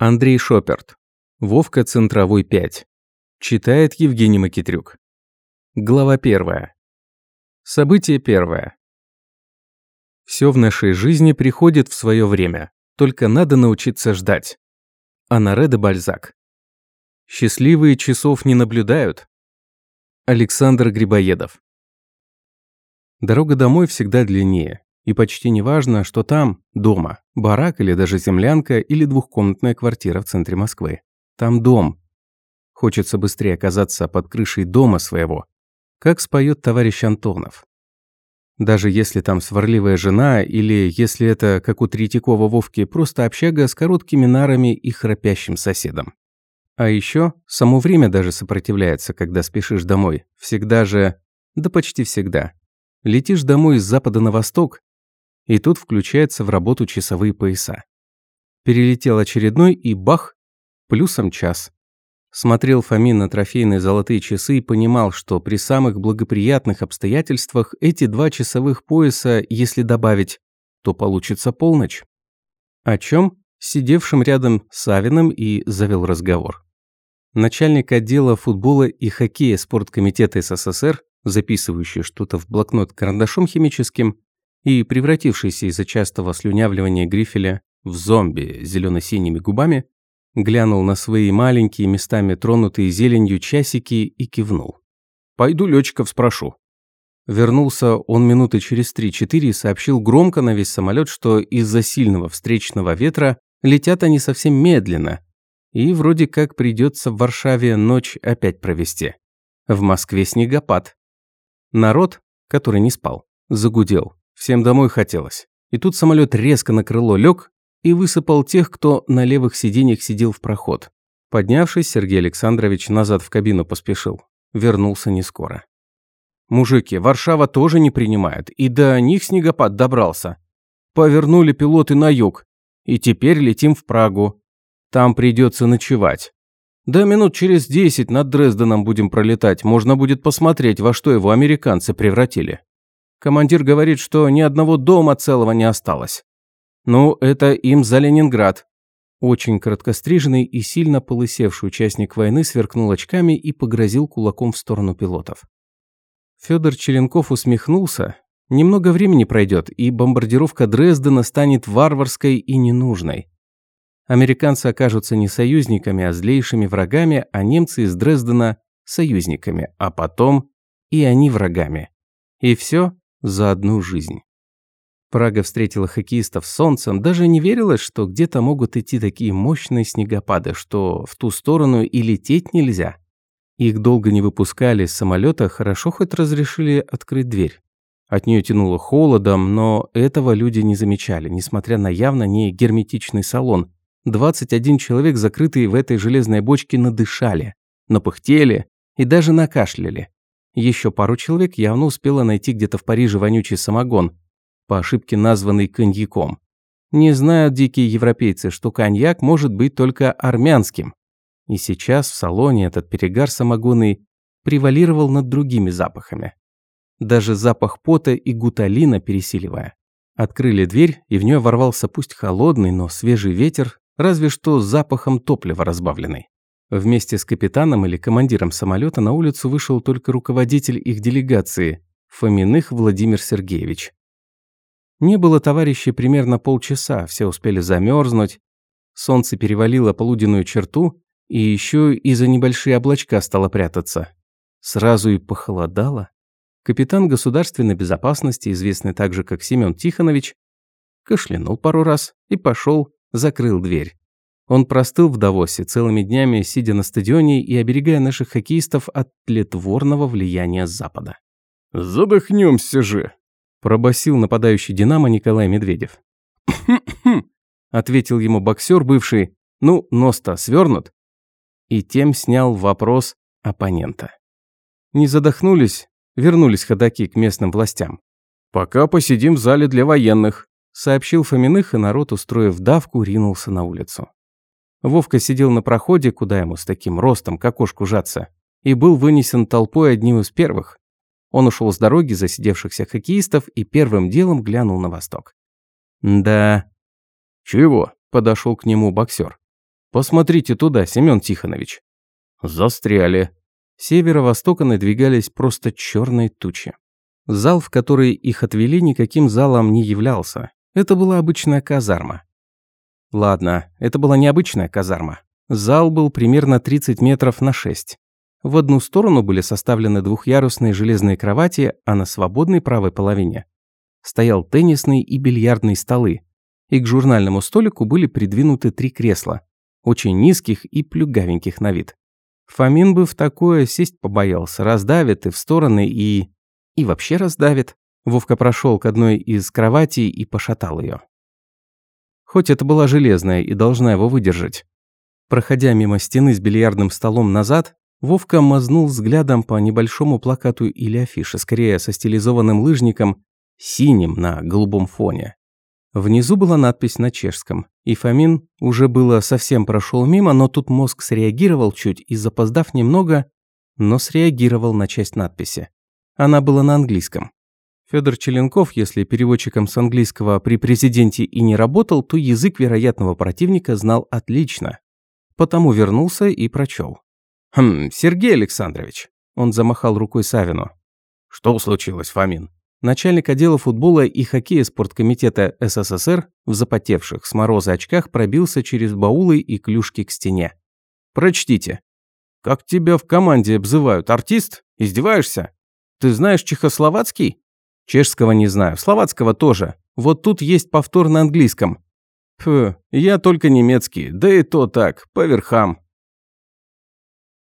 Андрей Шоперт. Вовка Центровой 5. Читает Евгений Макитрюк. Глава 1. Событие первое. Все в нашей жизни приходит в свое время, только надо научиться ждать. Анаре де Бальзак. Счастливые часов не наблюдают. Александр Грибоедов. Дорога домой всегда длиннее, и почти не важно, что там, дома, барак или даже землянка или двухкомнатная квартира в центре Москвы. Там дом. Хочется быстрее оказаться под крышей дома своего. Как споет товарищ Антонов. Даже если там сварливая жена, или если это, как у Третьякова Вовки, просто общага с короткими нарами и храпящим соседом. А еще само время даже сопротивляется, когда спешишь домой. Всегда же, да почти всегда. Летишь домой из запада на восток, и тут включаются в работу часовые пояса. Перелетел очередной и бах, плюсом час. Смотрел Фомин на трофейные золотые часы и понимал, что при самых благоприятных обстоятельствах эти два часовых пояса, если добавить, то получится полночь. О чем? Сидевшим рядом Савиным и завел разговор. Начальник отдела футбола и хоккея спорткомитета СССР, записывающий что-то в блокнот карандашом химическим, и превратившийся из-за частого слюнявливания грифеля в зомби с зелено-синими губами, глянул на свои маленькие, местами тронутые зеленью часики и кивнул. «Пойду летчиков спрошу». Вернулся он минуты через три-четыре и сообщил громко на весь самолет, что из-за сильного встречного ветра летят они совсем медленно, и вроде как придется в Варшаве ночь опять провести. В Москве снегопад. Народ, который не спал, загудел. Всем домой хотелось. И тут самолет резко на крыло лег и высыпал тех, кто на левых сиденьях сидел в проход. Поднявшись, Сергей Александрович назад в кабину поспешил. Вернулся не скоро. Мужики, Варшава тоже не принимает, и до них снегопад добрался. Повернули пилоты на юг, и теперь летим в Прагу. Там придется ночевать. Да минут через десять над Дрезденом будем пролетать, можно будет посмотреть, во что его американцы превратили. Командир говорит, что ни одного дома целого не осталось. Ну, это им за Ленинград. Очень короткостриженный и сильно полысевший участник войны сверкнул очками и погрозил кулаком в сторону пилотов. Федор Черенков усмехнулся. Немного времени пройдет, и бомбардировка Дрездена станет варварской и ненужной. Американцы окажутся не союзниками, а злейшими врагами, а немцы из Дрездена – союзниками, а потом и они врагами. И все за одну жизнь. Прага встретила хоккеистов солнцем, даже не верилось, что где-то могут идти такие мощные снегопады, что в ту сторону и лететь нельзя. Их долго не выпускали из самолета, хорошо хоть разрешили открыть дверь. От нее тянуло холодом, но этого люди не замечали, несмотря на явно не герметичный салон. 21 человек, закрытые в этой железной бочке, надышали, напыхтели и даже накашляли. Еще пару человек явно успела найти где-то в Париже вонючий самогон, по ошибке названный коньяком. Не знают дикие европейцы, что коньяк может быть только армянским. И сейчас в салоне этот перегар самогонный превалировал над другими запахами. Даже запах пота и гуталина пересиливая. Открыли дверь, и в нее ворвался пусть холодный, но свежий ветер, разве что запахом топлива разбавленный. Вместе с капитаном или командиром самолета на улицу вышел только руководитель их делегации, Фоминых Владимир Сергеевич. Не было товарищей примерно полчаса, все успели замерзнуть. Солнце перевалило полуденную черту, и еще и за небольшие облачка стало прятаться. Сразу и похолодало. Капитан государственной безопасности, известный также как Семен Тихонович, кашлянул пару раз и пошел, закрыл дверь. Он простыл в Давосе, целыми днями сидя на стадионе и оберегая наших хоккеистов от тлетворного влияния Запада. «Задохнемся же!» – пробасил нападающий «Динамо» Николай Медведев. «Хм-хм!» – ответил ему боксер бывший. «Ну, нос-то свернут?» И тем снял вопрос оппонента. Не задохнулись, вернулись ходаки к местным властям. «Пока посидим в зале для военных», – сообщил Фоминых, и народ, устроив давку, ринулся на улицу. Вовка сидел на проходе, куда ему с таким ростом к окошку жаться, и был вынесен толпой одним из первых. Он ушел с дороги засидевшихся хоккеистов и первым делом глянул на восток. «Да...» «Чего?» – подошел к нему боксер. Посмотрите туда, Семен Тихонович. Застряли. Северо-востока надвигались просто черные тучи. Зал, в который их отвели, никаким залом не являлся. Это была обычная казарма. Ладно, это была необычная казарма. Зал был примерно 30 метров на 6. В одну сторону были составлены двухъярусные железные кровати, а на свободной правой половине стоял теннисный и бильярдный столы. И к журнальному столику были придвинуты три кресла, очень низких и плюгавеньких на вид. Фомин бы в такое сесть побоялся, раздавит и в стороны, и... и вообще раздавит. Вовка прошел к одной из кроватей и пошатал ее. Хоть это была железная и должна его выдержать. Проходя мимо стены с бильярдным столом назад, Вовка мазнул взглядом по небольшому плакату или афише, скорее со стилизованным лыжником, синим на голубом фоне. Внизу была надпись на чешском, и Фомин уже было совсем прошел мимо, но тут мозг среагировал чуть и, запоздав немного, но среагировал на часть надписи. Она была на английском. Федор Челенков, если переводчиком с английского при президенте и не работал, то язык вероятного противника знал отлично. Потому вернулся и прочел. «Хм, Сергей Александрович». Он замахал рукой Савину. «Что случилось, Фомин?» Начальник отдела футбола и хоккея спорткомитета СССР в запотевших с мороза очках пробился через баулы и клюшки к стене. «Прочтите. Как тебя в команде обзывают? Артист? Издеваешься? Ты знаешь чехословацкий?» «Чешского не знаю, словацкого тоже. Вот тут есть повтор на английском». «Фу, я только немецкий, да и то так, по верхам.